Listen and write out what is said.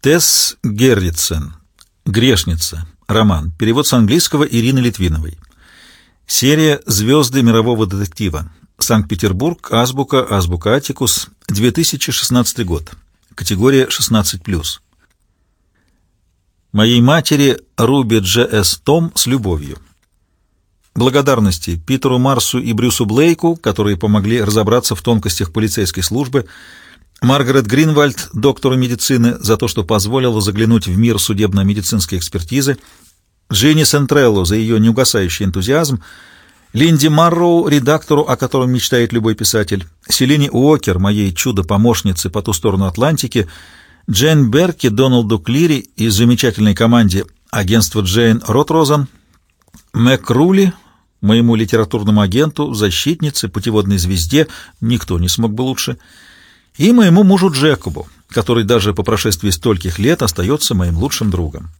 Тесс Герритсен. Грешница. Роман. Перевод с английского Ирины Литвиновой. Серия «Звезды мирового детектива». Санкт-Петербург. Азбука. Азбука Атикус. 2016 год. Категория 16+. Моей матери Руби Дж.С. Том с любовью. Благодарности Питеру Марсу и Брюсу Блейку, которые помогли разобраться в тонкостях полицейской службы, Маргарет Гринвальд, доктору медицины, за то, что позволила заглянуть в мир судебно-медицинской экспертизы, Дженни Сентрелло за ее неугасающий энтузиазм, Линди Марроу, редактору, о котором мечтает любой писатель, Селине Уокер, моей чудо-помощнице по ту сторону Атлантики, Джейн Берки, Доналду Клири и замечательной команде агентства Джейн Ротрозен, Мэг Рули, моему литературному агенту, защитнице, путеводной звезде, никто не смог бы лучше — и моему мужу Джекобу, который даже по прошествии стольких лет остается моим лучшим другом.